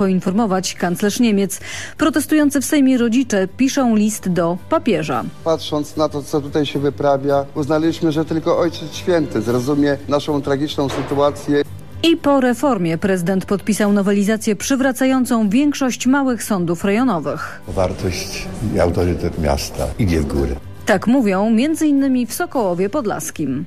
poinformować kanclerz Niemiec. Protestujący w Sejmie rodzice piszą list do papieża. Patrząc na to, co tutaj się wyprawia, uznaliśmy, że tylko Ojciec Święty zrozumie naszą tragiczną sytuację. I po reformie prezydent podpisał nowelizację przywracającą większość małych sądów rejonowych. Wartość i autorytet miasta idzie w górę. Tak mówią m.in. w Sokołowie Podlaskim.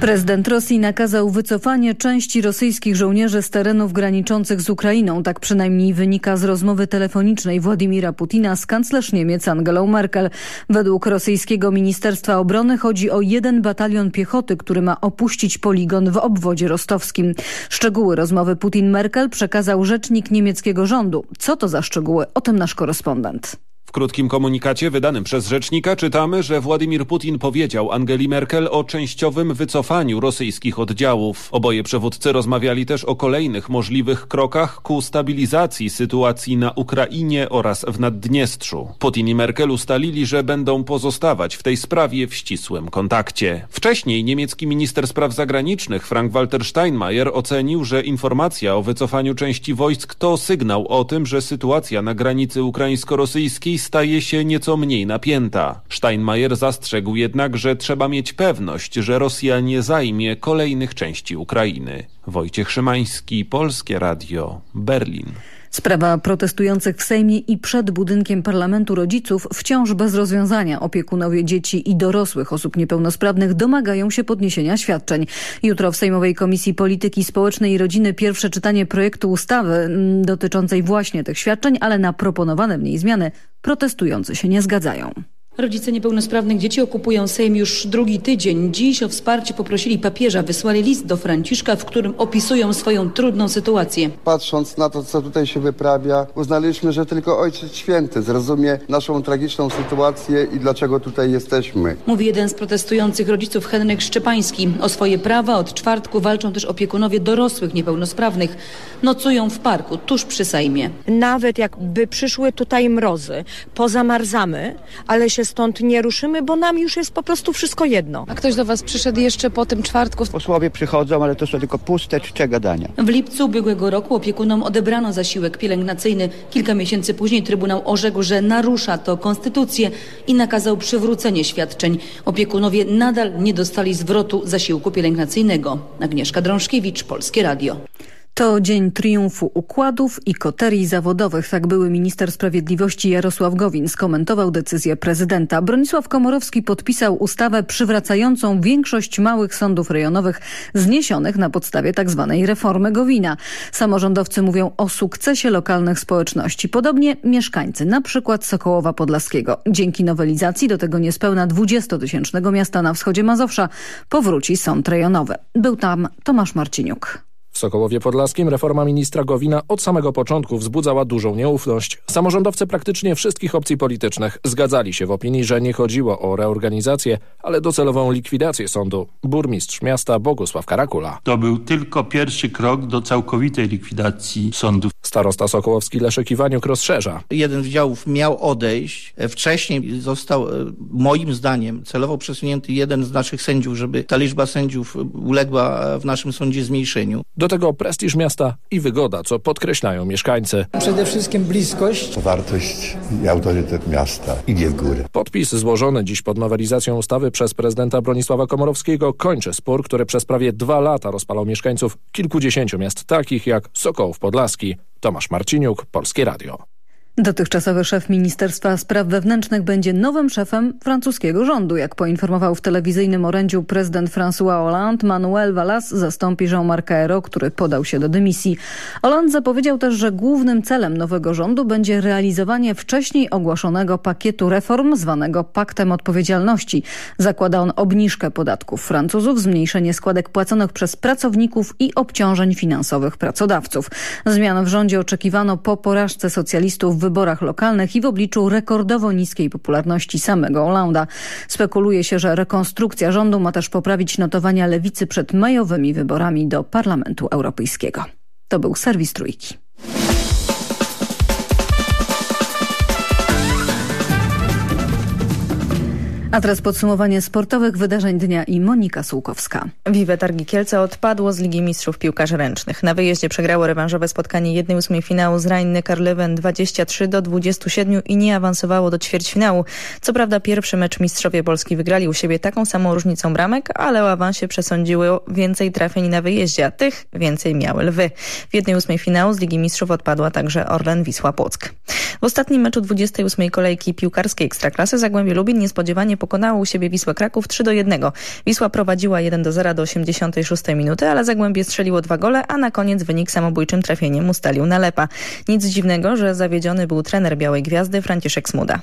Prezydent Rosji nakazał wycofanie części rosyjskich żołnierzy z terenów graniczących z Ukrainą. Tak przynajmniej wynika z rozmowy telefonicznej Władimira Putina z kanclerz Niemiec Angelą Merkel. Według rosyjskiego Ministerstwa Obrony chodzi o jeden batalion piechoty, który ma opuścić poligon w obwodzie rostowskim. Szczegóły rozmowy Putin-Merkel przekazał rzecznik niemieckiego rządu. Co to za szczegóły? O tym nasz korespondent. W krótkim komunikacie wydanym przez rzecznika czytamy, że Władimir Putin powiedział Angeli Merkel o częściowym wycofaniu rosyjskich oddziałów. Oboje przywódcy rozmawiali też o kolejnych możliwych krokach ku stabilizacji sytuacji na Ukrainie oraz w Naddniestrzu. Putin i Merkel ustalili, że będą pozostawać w tej sprawie w ścisłym kontakcie. Wcześniej niemiecki minister spraw zagranicznych Frank-Walter Steinmeier ocenił, że informacja o wycofaniu części wojsk to sygnał o tym, że sytuacja na granicy ukraińsko-rosyjskiej staje się nieco mniej napięta. Steinmeier zastrzegł jednak, że trzeba mieć pewność, że Rosja nie zajmie kolejnych części Ukrainy. Wojciech Szymański, Polskie Radio, Berlin. Sprawa protestujących w Sejmie i przed budynkiem parlamentu rodziców wciąż bez rozwiązania. Opiekunowie dzieci i dorosłych osób niepełnosprawnych domagają się podniesienia świadczeń. Jutro w Sejmowej Komisji Polityki Społecznej i Rodziny pierwsze czytanie projektu ustawy mm, dotyczącej właśnie tych świadczeń, ale na proponowane w niej zmiany protestujący się nie zgadzają. Rodzice niepełnosprawnych dzieci okupują Sejm już drugi tydzień. Dziś o wsparcie poprosili papieża. Wysłali list do Franciszka, w którym opisują swoją trudną sytuację. Patrząc na to, co tutaj się wyprawia, uznaliśmy, że tylko Ojciec Święty zrozumie naszą tragiczną sytuację i dlaczego tutaj jesteśmy. Mówi jeden z protestujących rodziców Henryk Szczepański. O swoje prawa od czwartku walczą też opiekunowie dorosłych niepełnosprawnych. Nocują w parku, tuż przy Sejmie. Nawet jakby przyszły tutaj mrozy, pozamarzamy, ale się stąd nie ruszymy, bo nam już jest po prostu wszystko jedno. A ktoś do Was przyszedł jeszcze po tym czwartku? Posłowie przychodzą, ale to są tylko puste czcze gadania. W lipcu ubiegłego roku opiekunom odebrano zasiłek pielęgnacyjny. Kilka miesięcy później Trybunał orzekł, że narusza to konstytucję i nakazał przywrócenie świadczeń. Opiekunowie nadal nie dostali zwrotu zasiłku pielęgnacyjnego. Agnieszka Drążkiewicz, Polskie Radio. To dzień triumfu układów i koterii zawodowych. Tak były minister sprawiedliwości Jarosław Gowin skomentował decyzję prezydenta. Bronisław Komorowski podpisał ustawę przywracającą większość małych sądów rejonowych zniesionych na podstawie tzw. Tak reformy Gowina. Samorządowcy mówią o sukcesie lokalnych społeczności. Podobnie mieszkańcy, na przykład Sokołowa Podlaskiego. Dzięki nowelizacji do tego niespełna 20-tysięcznego miasta na wschodzie Mazowsza powróci sąd rejonowy. Był tam Tomasz Marciniuk. W Sokołowie Podlaskim reforma ministra Gowina od samego początku wzbudzała dużą nieufność. Samorządowcy praktycznie wszystkich opcji politycznych zgadzali się w opinii, że nie chodziło o reorganizację, ale docelową likwidację sądu. Burmistrz miasta Bogusław Karakula. To był tylko pierwszy krok do całkowitej likwidacji sądów. Starosta Sokołowski Leszek Iwaniuk rozszerza. Jeden z działów miał odejść. Wcześniej został, e, moim zdaniem, celowo przesunięty jeden z naszych sędziów, żeby ta liczba sędziów uległa w naszym sądzie zmniejszeniu. Do tego prestiż miasta i wygoda, co podkreślają mieszkańcy. Przede wszystkim bliskość. Wartość i autorytet miasta idzie w górę. Podpis złożony dziś pod nowelizacją ustawy przez prezydenta Bronisława Komorowskiego kończy spór, który przez prawie dwa lata rozpalał mieszkańców kilkudziesięciu miast takich jak Sokołów Podlaski. Tomasz Marciniuk, Polskie Radio. Dotychczasowy szef Ministerstwa Spraw Wewnętrznych będzie nowym szefem francuskiego rządu. Jak poinformował w telewizyjnym orędziu prezydent François Hollande, Manuel Vallas zastąpi Jean-Marc Ayrault, który podał się do dymisji. Hollande zapowiedział też, że głównym celem nowego rządu będzie realizowanie wcześniej ogłoszonego pakietu reform zwanego Paktem Odpowiedzialności. Zakłada on obniżkę podatków Francuzów, zmniejszenie składek płaconych przez pracowników i obciążeń finansowych pracodawców. Zmian w rządzie oczekiwano po porażce socjalistów w wyborach lokalnych i w obliczu rekordowo niskiej popularności samego Hollanda. Spekuluje się, że rekonstrukcja rządu ma też poprawić notowania lewicy przed majowymi wyborami do Parlamentu Europejskiego. To był serwis Trójki. A teraz podsumowanie sportowych wydarzeń dnia i Monika Sułkowska. Wiwe Targi Kielce odpadło z Ligi Mistrzów Piłkarzy Ręcznych. Na wyjeździe przegrało rewanżowe spotkanie 1-8 finału z Rhein Karlewen 23 do 27 i nie awansowało do ćwierćfinału. Co prawda pierwszy mecz mistrzowie Polski wygrali u siebie taką samą różnicą bramek, ale o awansie przesądziły więcej trafień na wyjeździe, a tych więcej miały lwy. W 1-8 finału z Ligi Mistrzów odpadła także Orlen Wisła Płock. W ostatnim meczu 28 kolejki piłkarskiej Ekstraklasy Zagłębie Lubin niespodziewanie pokonało u siebie Wisłę Kraków 3 do 1. Wisła prowadziła 1 do 0 do 86 minuty, ale Zagłębie strzeliło dwa gole, a na koniec wynik samobójczym trafieniem ustalił Nalepa. Nic dziwnego, że zawiedziony był trener Białej Gwiazdy Franciszek Smuda.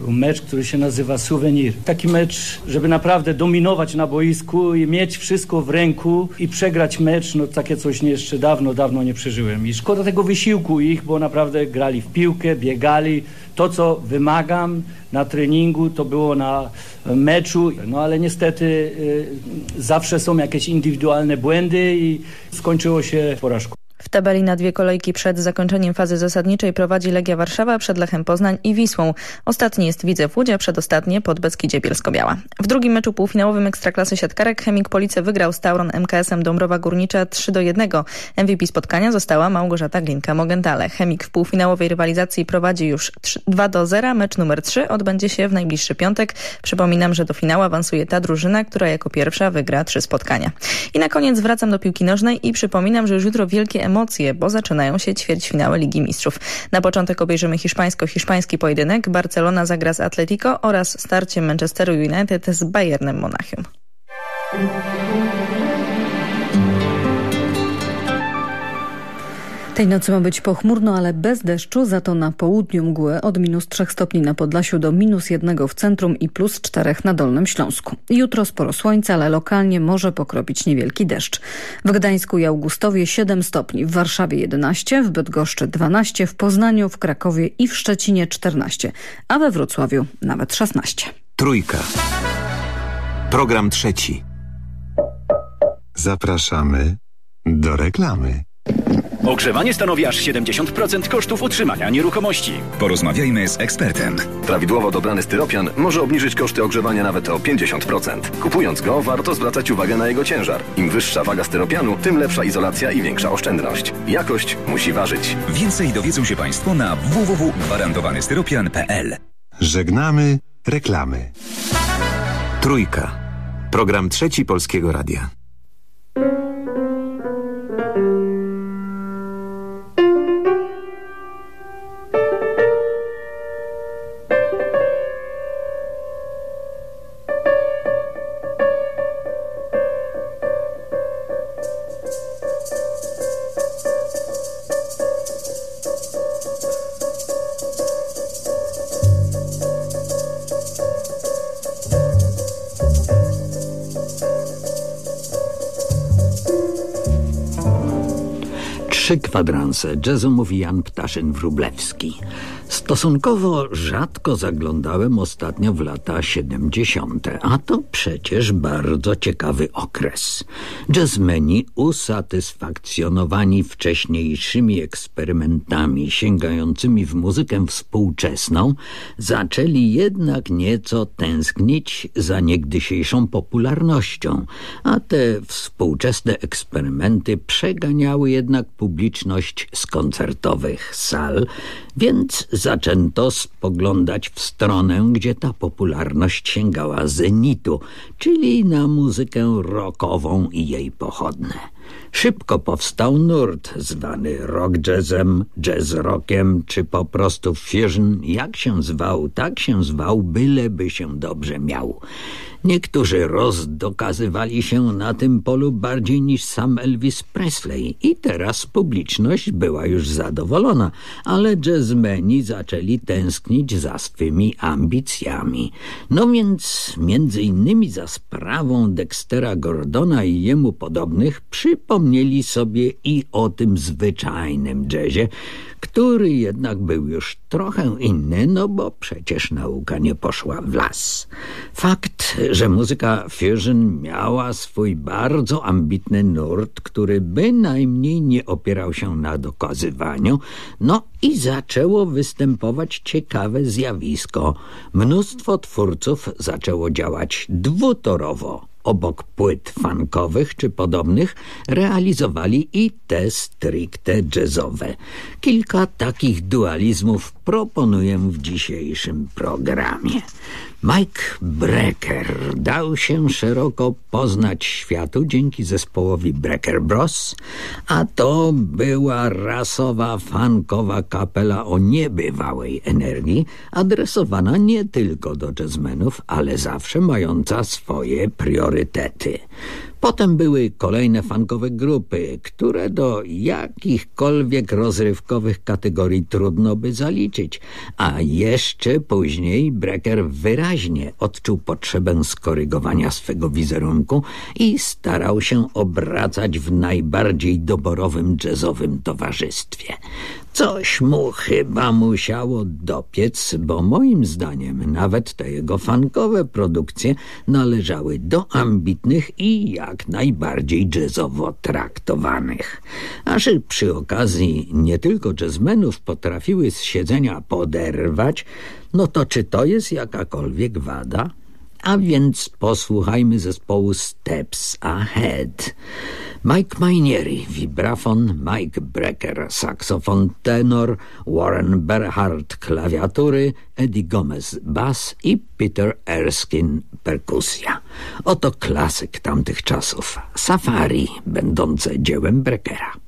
Mecz, który się nazywa Souvenir. Taki mecz, żeby naprawdę dominować na boisku i mieć wszystko w ręku i przegrać mecz, no takie coś jeszcze dawno, dawno nie przeżyłem. I szkoda tego wysiłku ich, bo naprawdę grali w piłkę, biegali. To, co wymagam na treningu, to było na meczu. No ale niestety y, zawsze są jakieś indywidualne błędy i skończyło się porażką. W tabeli na dwie kolejki przed zakończeniem fazy zasadniczej prowadzi Legia Warszawa przed Lechem Poznań i Wisłą. Ostatni jest Widzew Łódzia, przedostatnie pod Beskidzie Bielsko-Biała. W drugim meczu półfinałowym Ekstraklasy Siatkarek Chemik Police wygrał z Tauron MKS-em Dąbrowa Górnicza 3 do 1. MVP spotkania została Małgorzata Glinka-Mogentale. Chemik w półfinałowej rywalizacji prowadzi już 3, 2 do 0. Mecz numer 3 odbędzie się w najbliższy piątek. Przypominam, że do finału awansuje ta drużyna, która jako pierwsza wygra trzy spotkania. I na koniec wracam do piłki nożnej i przypominam, że już jutro wielkie emocje, bo zaczynają się ćwierćfinały Ligi Mistrzów. Na początek obejrzymy hiszpańsko-hiszpański pojedynek. Barcelona zagra z Atletico oraz starcie Manchesteru United z Bayernem Monachium. Tej nocy ma być pochmurno, ale bez deszczu, za to na południu mgły od minus 3 stopni na Podlasiu do minus 1 w centrum i plus 4 na Dolnym Śląsku. Jutro sporo słońca, ale lokalnie może pokropić niewielki deszcz. W Gdańsku i Augustowie 7 stopni, w Warszawie 11, w Bydgoszczy 12, w Poznaniu, w Krakowie i w Szczecinie 14, a we Wrocławiu nawet 16. Trójka. Program trzeci. Zapraszamy do reklamy. Ogrzewanie stanowi aż 70% kosztów utrzymania nieruchomości. Porozmawiajmy z ekspertem. Prawidłowo dobrany styropian może obniżyć koszty ogrzewania nawet o 50%. Kupując go, warto zwracać uwagę na jego ciężar. Im wyższa waga styropianu, tym lepsza izolacja i większa oszczędność. Jakość musi ważyć. Więcej dowiedzą się Państwo na www.gwarantowanestyropian.pl Żegnamy reklamy. Trójka. Program trzeci Polskiego Radia. Kwadranse jazzu mówi Jan Ptaszyn-Wróblewski. Stosunkowo rzadko zaglądałem ostatnio w lata 70., a to przecież bardzo ciekawy okres. Jazzmeni usatysfakcjonowani wcześniejszymi eksperymentami sięgającymi w muzykę współczesną, zaczęli jednak nieco tęsknić za niegdysiejszą popularnością, a te współczesne eksperymenty przeganiały jednak publiczność z koncertowych sal, więc zaczęto spoglądać w stronę, gdzie ta popularność sięgała zenitu, czyli na muzykę rockową i jej pochodne. Szybko powstał nurt zwany rock jazzem, jazz rockiem, czy po prostu fusion. Jak się zwał, tak się zwał, byleby się dobrze miał. Niektórzy rozdokazywali się na tym polu bardziej niż sam Elvis Presley i teraz publiczność była już zadowolona, ale jazzmeni zaczęli tęsknić za swymi ambicjami. No więc między innymi za sprawą Dextera Gordona i jemu podobnych przy przypomnieli sobie i o tym zwyczajnym jazzie, który jednak był już trochę inny, no bo przecież nauka nie poszła w las. Fakt, że muzyka fusion miała swój bardzo ambitny nurt, który bynajmniej nie opierał się na dokazywaniu, no i zaczęło występować ciekawe zjawisko. Mnóstwo twórców zaczęło działać dwutorowo obok płyt funkowych czy podobnych, realizowali i te stricte jazzowe. Kilka takich dualizmów proponuję w dzisiejszym programie. Mike Brecker dał się szeroko poznać światu dzięki zespołowi Brecker Bros, a to była rasowa, funkowa kapela o niebywałej energii, adresowana nie tylko do jazzmenów, ale zawsze mająca swoje priorytety. Potem były kolejne funkowe grupy, które do jakichkolwiek rozrywkowych kategorii trudno by zaliczyć, a jeszcze później Brecker wyraźnie odczuł potrzebę skorygowania swego wizerunku i starał się obracać w najbardziej doborowym jazzowym towarzystwie. Coś mu chyba musiało dopiec, bo moim zdaniem nawet te jego fankowe produkcje należały do ambitnych i jak najbardziej jazzowo traktowanych. Aż przy okazji nie tylko jazzmenów potrafiły z siedzenia poderwać, no to czy to jest jakakolwiek wada? A więc posłuchajmy zespołu Steps Ahead. Mike Mainieri, vibrafon, Mike Brecker, saksofon tenor, Warren Berhardt, klawiatury, Eddie Gomez, bas i Peter Erskine, perkusja. Oto klasyk tamtych czasów, Safari, będące dziełem Breckera.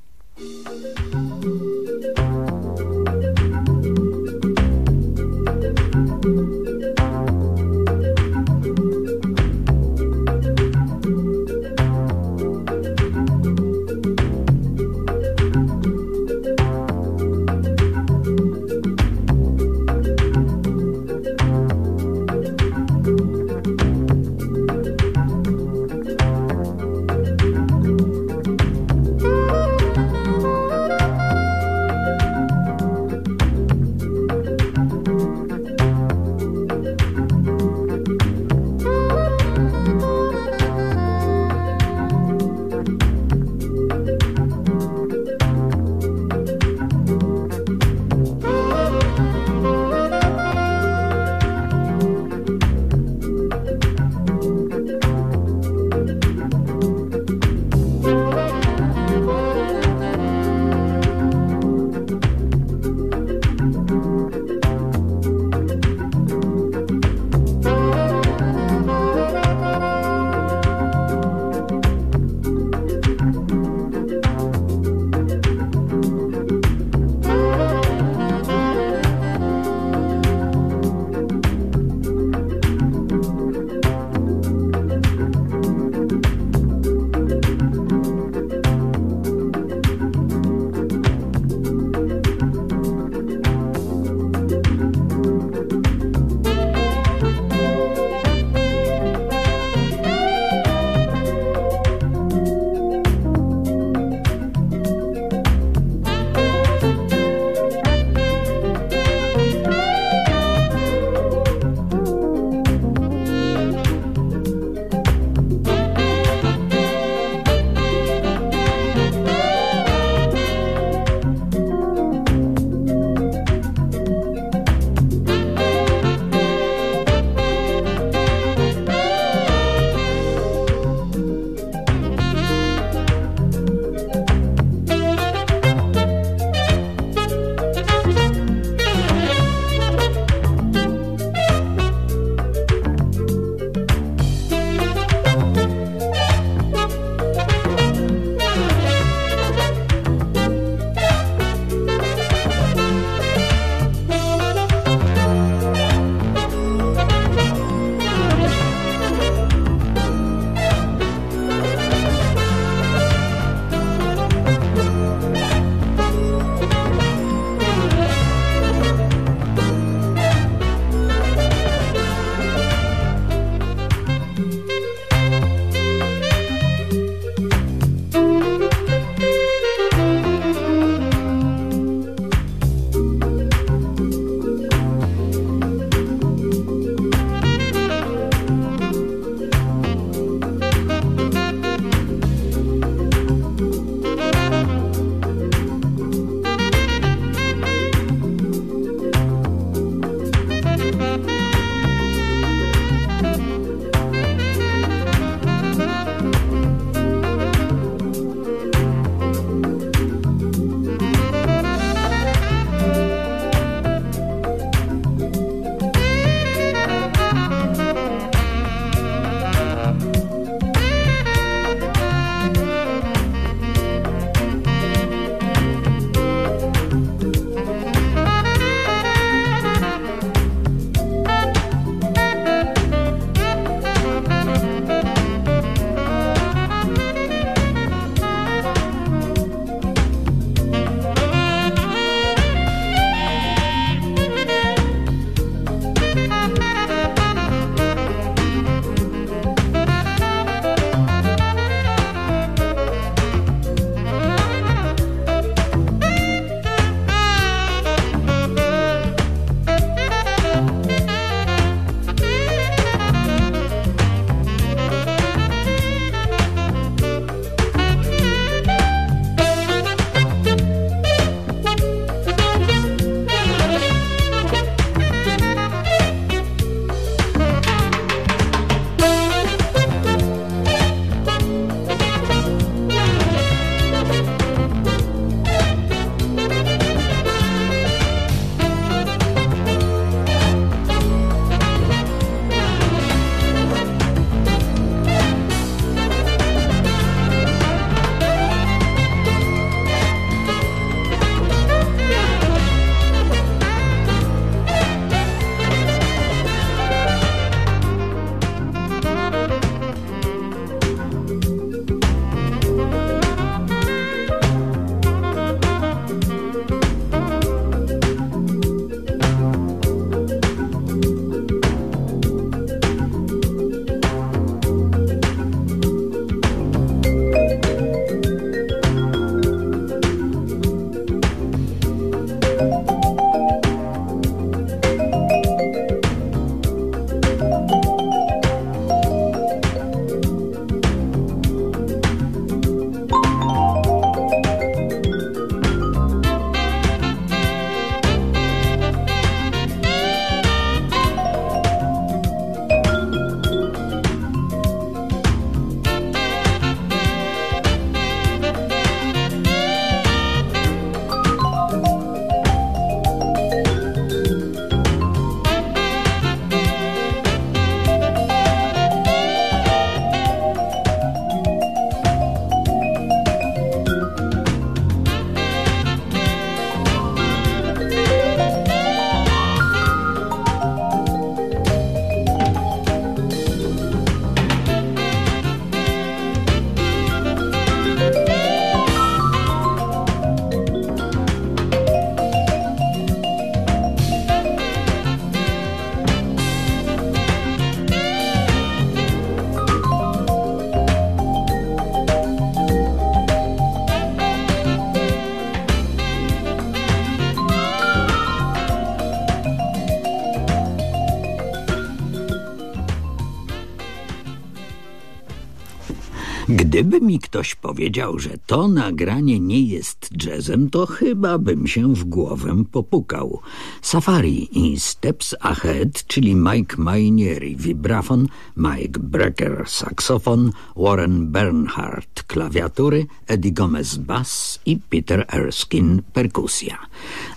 Gdyby mi ktoś powiedział, że to nagranie nie jest jazzem, to chyba bym się w głowę popukał. Safari i Steps Ahead, czyli Mike Mainieri vibrafon, Mike Brecker saksofon, Warren Bernhardt klawiatury, Eddie Gomez bass i Peter Erskine perkusja.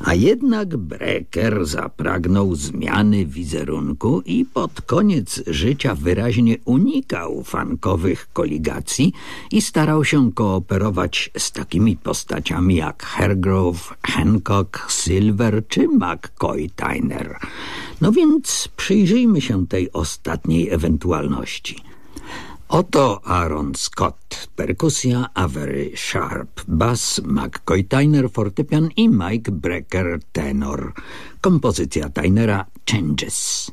A jednak Brecker zapragnął zmiany wizerunku i pod koniec życia wyraźnie unikał fankowych koligacji i starał się kooperować z takimi postaciami jak Hergrove, Hancock, Silver czy McCoy Tyner. No więc przyjrzyjmy się tej ostatniej ewentualności. Oto Aaron Scott, perkusja, Avery Sharp, bass, McCoy Tyner, fortepian i Mike Brecker, tenor. Kompozycja Tynera Changes.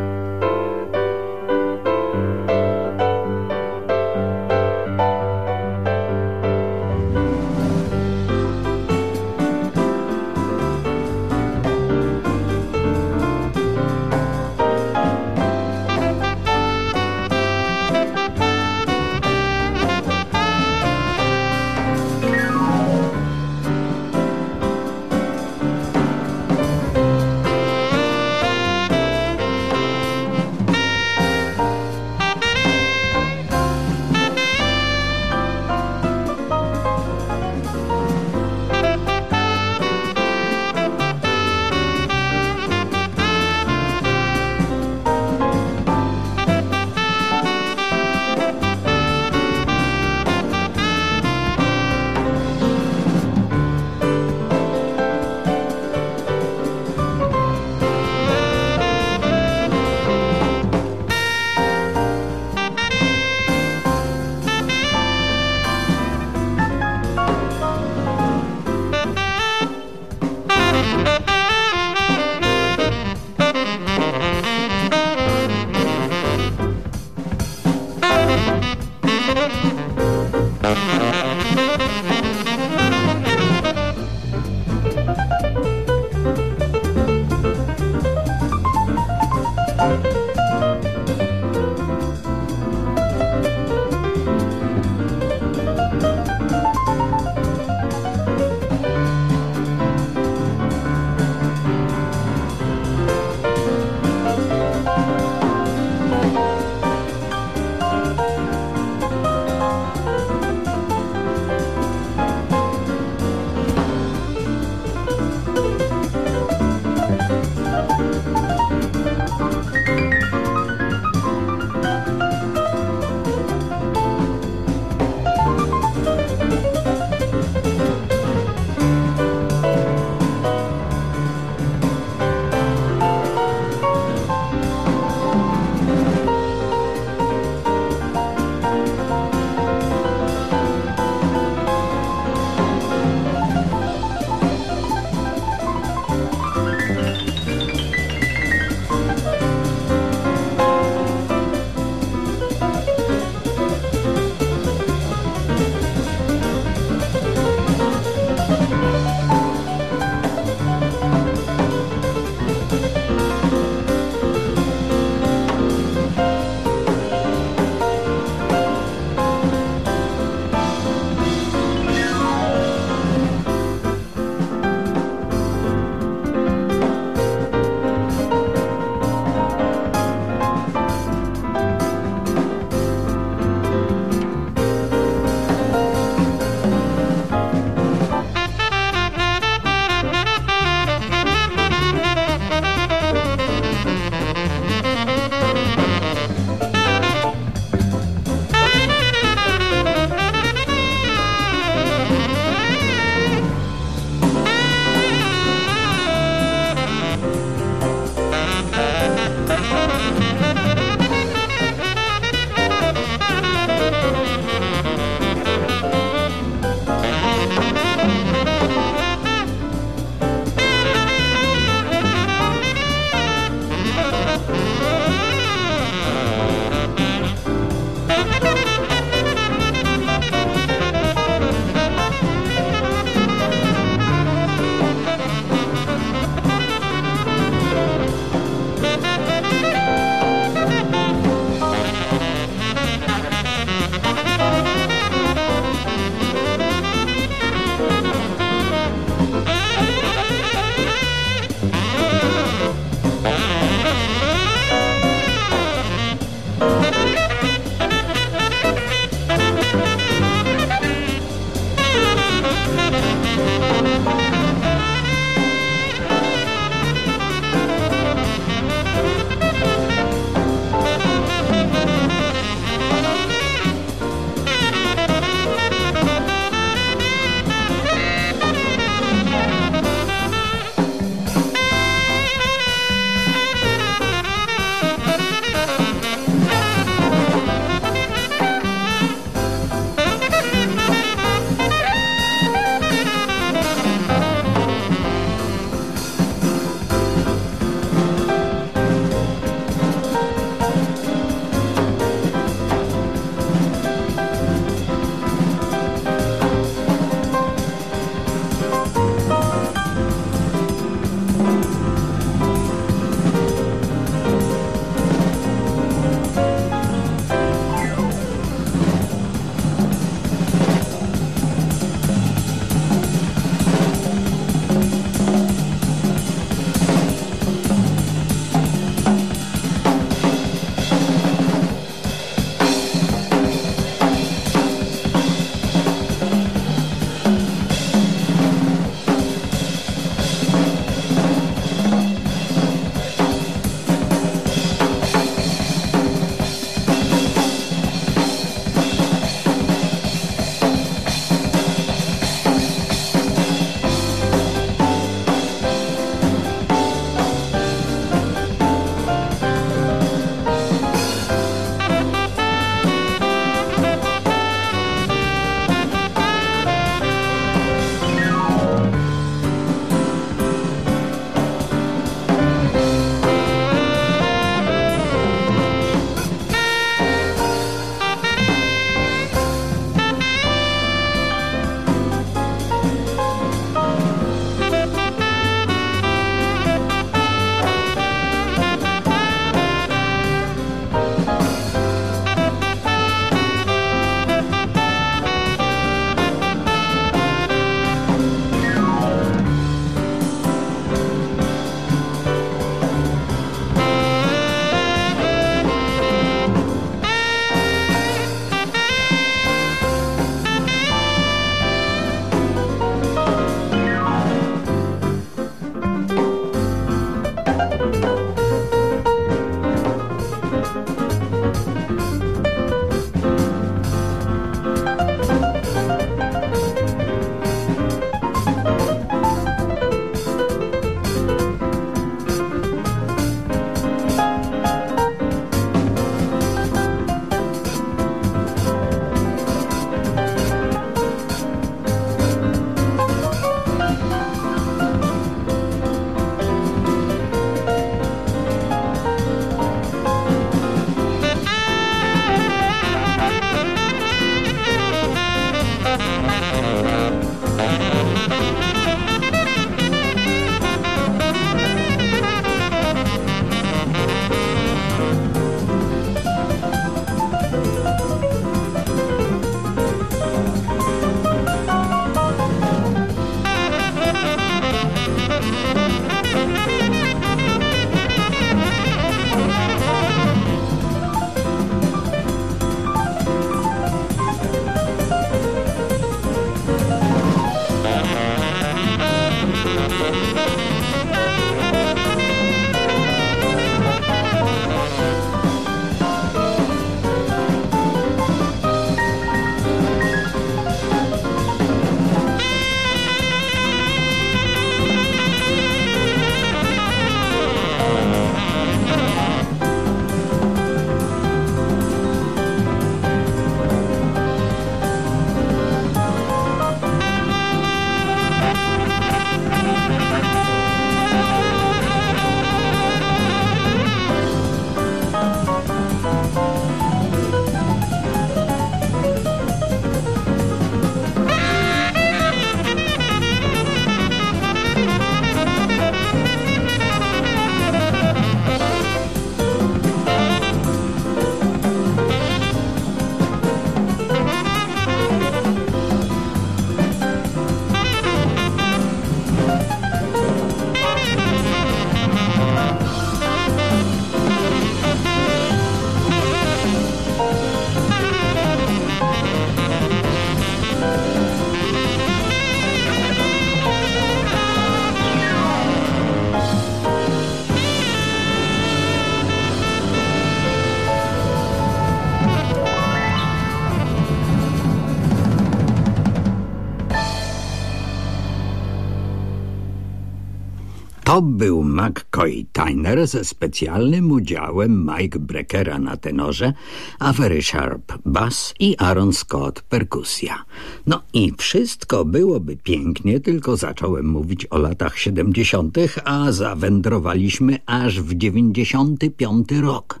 Był McCoy Tyner ze specjalnym udziałem Mike Breckera na tenorze, Avery Sharp bass i Aaron Scott perkusja. No i wszystko byłoby pięknie, tylko zacząłem mówić o latach 70., a zawędrowaliśmy aż w 95 rok.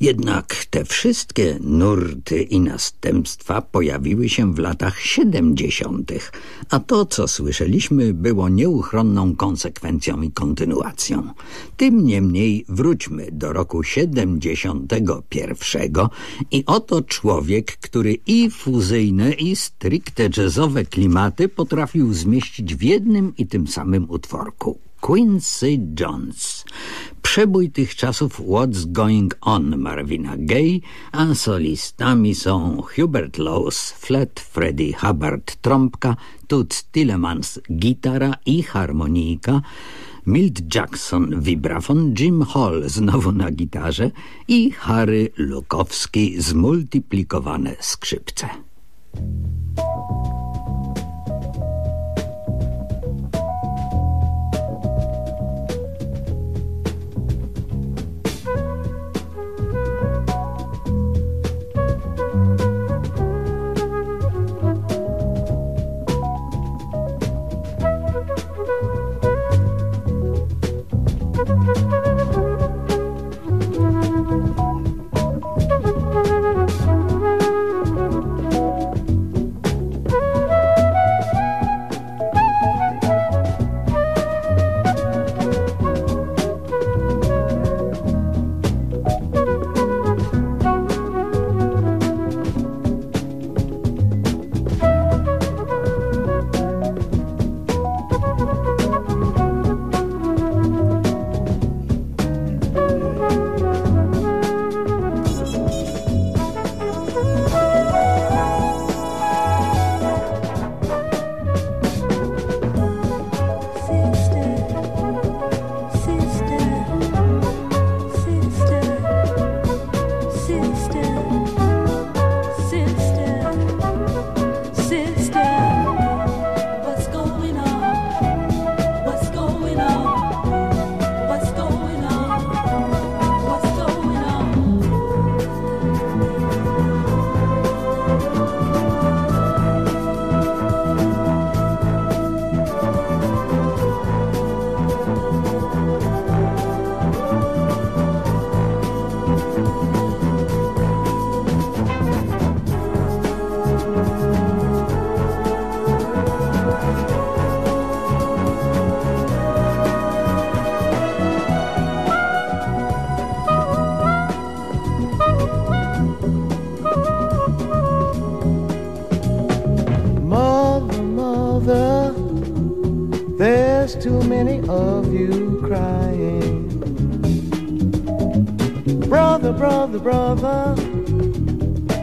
Jednak te wszystkie nurty i następstwa pojawiły się w latach 70., a to, co słyszeliśmy, było nieuchronną konsekwencją i kontynuacją. Tym niemniej wróćmy do roku 71 i oto człowiek, który i fuzyjne, i stricte jazzowe klimaty potrafił zmieścić w jednym i tym samym utworku. Quincy Jones. Przebój tych czasów What's Going On Marvina Gaye, a solistami są Hubert Laws, flet, Freddie Hubbard trąbka, Toots Tillemans gitara i harmonijka, Milt Jackson vibrafon, Jim Hall znowu na gitarze i Harry Lukowski zmultiplikowane skrzypce.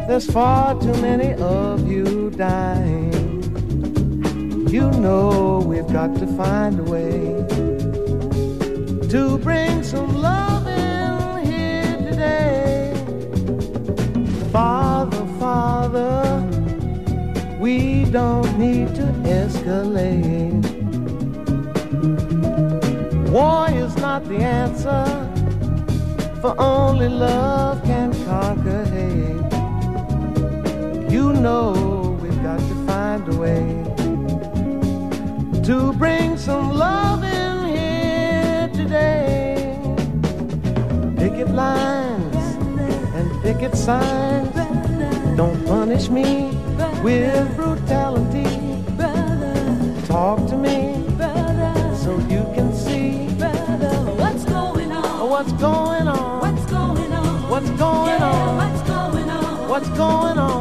There's far too many of you dying. You know we've got to find a way to bring some love in here today. Father, Father, we don't need to escalate. War is not the answer, for only love can know we've got to find a way to bring some love in here today. Picket lines and picket signs don't punish me with brutality. Talk to me so you can see what's going on. What's going on? What's going on? What's going on? What's going on?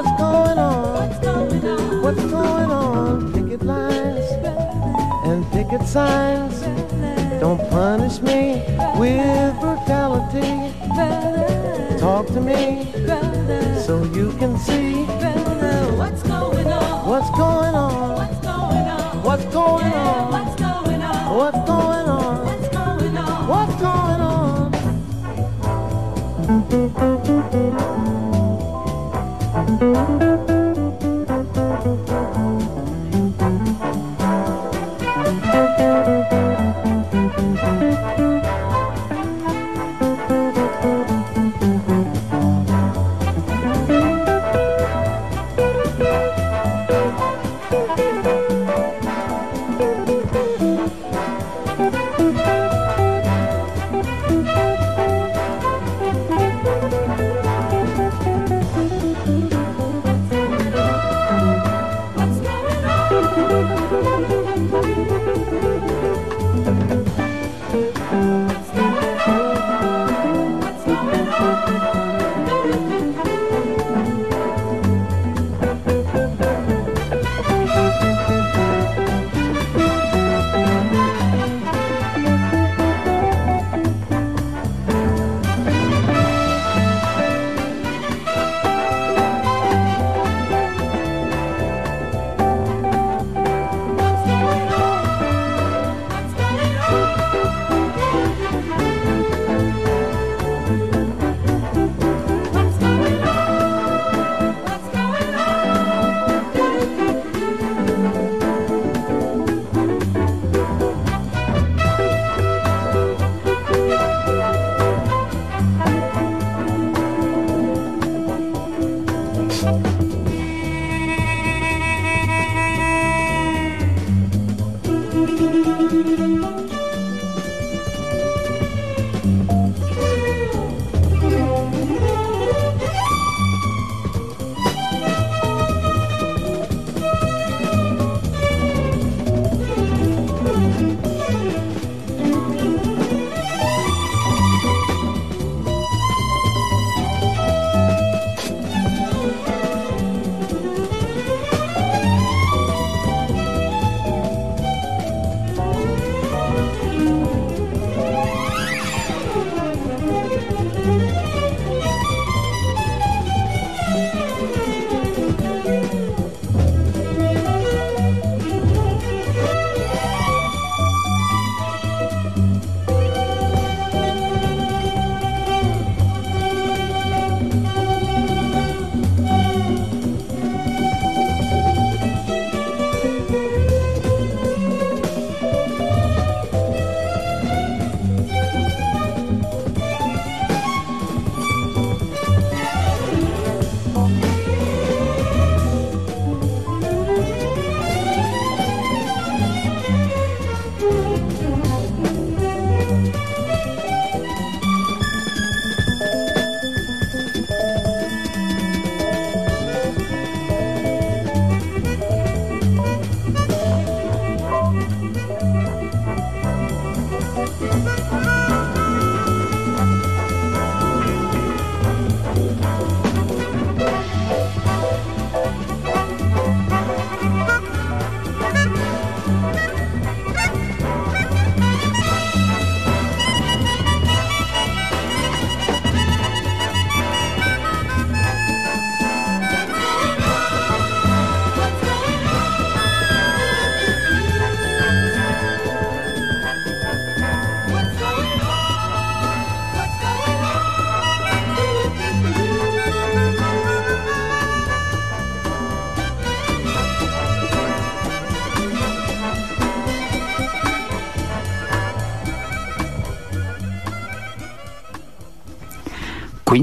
What's going on? What's going on? What's going on? Picket lines and picket signs. Don't punish me with brutality. Talk to me so you can see what's going on. What's going on? What's going on? What's going on? What's going on? What's going on? What's going on? What's going on? Música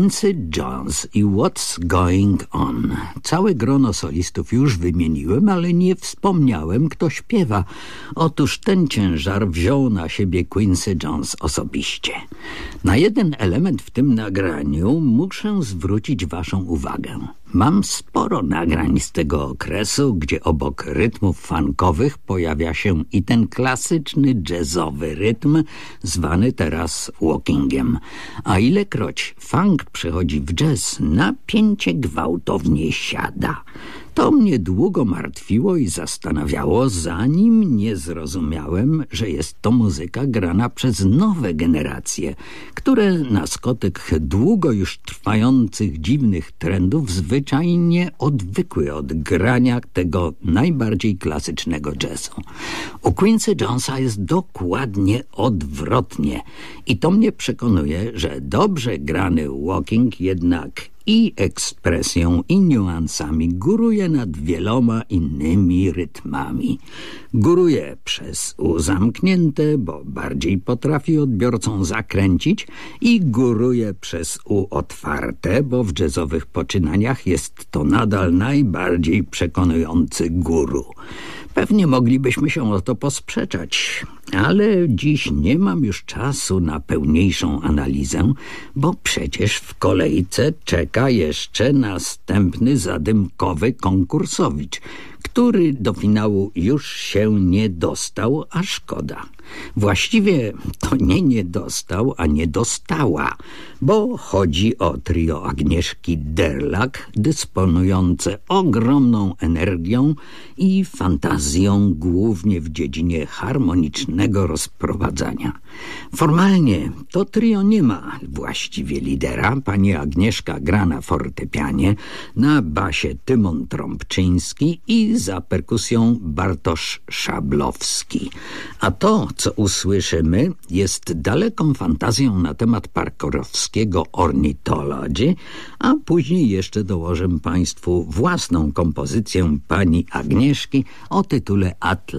Quincy Jones i What's Going On. Całe grono solistów już wymieniłem, ale nie wspomniałem, kto śpiewa. Otóż ten ciężar wziął na siebie Quincy Jones osobiście. Na jeden element w tym nagraniu muszę zwrócić waszą uwagę. Mam sporo nagrań z tego okresu, gdzie obok rytmów funkowych pojawia się i ten klasyczny jazzowy rytm, zwany teraz walkingiem. A ilekroć funk przechodzi w jazz, napięcie gwałtownie siada. To mnie długo martwiło i zastanawiało, zanim nie zrozumiałem, że jest to muzyka grana przez nowe generacje, które na skutek długo już trwających dziwnych trendów zwyczajnie odwykły od grania tego najbardziej klasycznego jazzu. U Quincy Jonesa jest dokładnie odwrotnie i to mnie przekonuje, że dobrze grany walking jednak i ekspresją i niuansami góruje nad wieloma innymi rytmami. Góruje przez U zamknięte, bo bardziej potrafi odbiorcą zakręcić i góruje przez U otwarte, bo w jazzowych poczynaniach jest to nadal najbardziej przekonujący guru. Pewnie moglibyśmy się o to posprzeczać, ale dziś nie mam już czasu na pełniejszą analizę, bo przecież w kolejce czeka jeszcze następny zadymkowy konkursowicz, który do finału już się nie dostał, a szkoda. Właściwie to nie nie dostał, a nie dostała, bo chodzi o trio Agnieszki Derlak, dysponujące ogromną energią i fantazją głównie w dziedzinie harmonicznego rozprowadzania. Formalnie to trio nie ma właściwie lidera. Pani Agnieszka gra na fortepianie, na basie Tymon Trąbczyński i za perkusją Bartosz Szablowski. A to, co usłyszymy, jest daleką fantazją na temat parkorowskiego ornitologii, a później jeszcze dołożę Państwu własną kompozycję pani Agnieszki o tytule At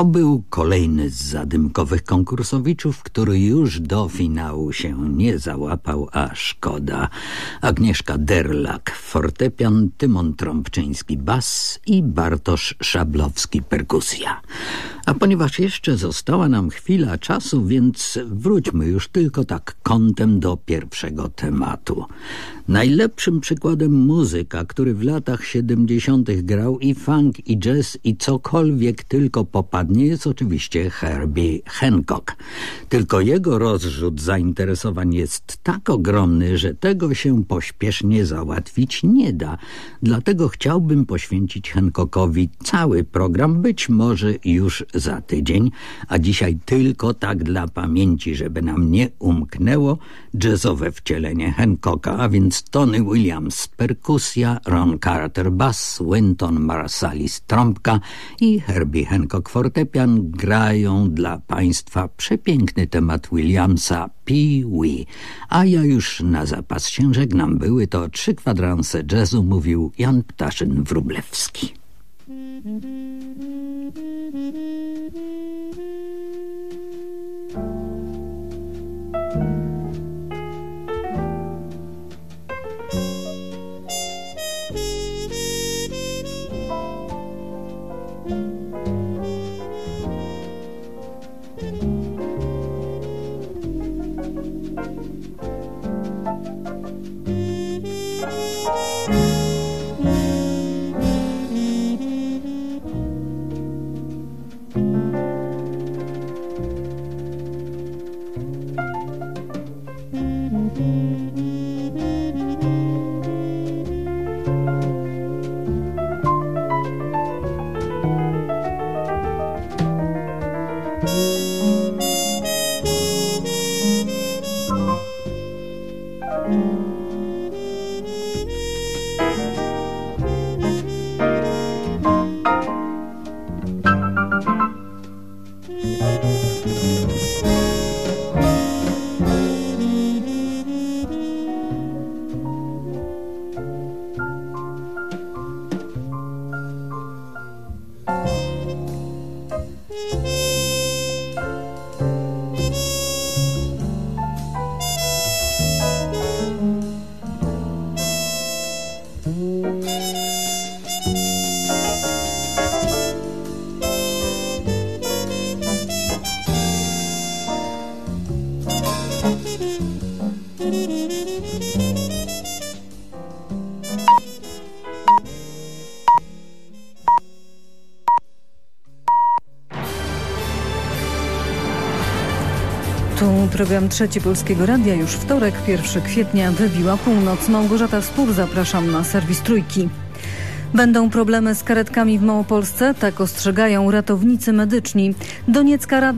To był kolejny z zadymkowych konkursowiczów, który już do finału się nie załapał, a szkoda. Agnieszka Derlak, fortepian, Tymon Trąbczyński, bas i Bartosz Szablowski, perkusja. A ponieważ jeszcze została nam chwila czasu, więc wróćmy już tylko tak kątem do pierwszego tematu. Najlepszym przykładem muzyka, który w latach 70. grał i funk, i jazz, i cokolwiek tylko popadnie, jest oczywiście Herbie Hancock. Tylko jego rozrzut zainteresowań jest tak ogromny, że tego się pośpiesznie załatwić nie da. Dlatego chciałbym poświęcić Hancockowi cały program, być może już za tydzień, a dzisiaj tylko tak dla pamięci, żeby nam nie umknęło jazzowe wcielenie Hancocka, a więc Tony Williams perkusja, Ron Carter bass, Winton Marsalis trąbka i Herbie Hancock fortepian grają dla Państwa przepiękny temat Williamsa Pee-wee. A ja już na zapas się żegnam. Były to trzy kwadranse jazzu, mówił Jan Ptaszyn-Wrublewski. Thank you. Program Trzeci Polskiego Radia. Już wtorek, 1 kwietnia, wybiła północ. Małgorzata Spór, zapraszam na serwis Trójki. Będą problemy z karetkami w Małopolsce? Tak ostrzegają ratownicy medyczni. Doniecka Rada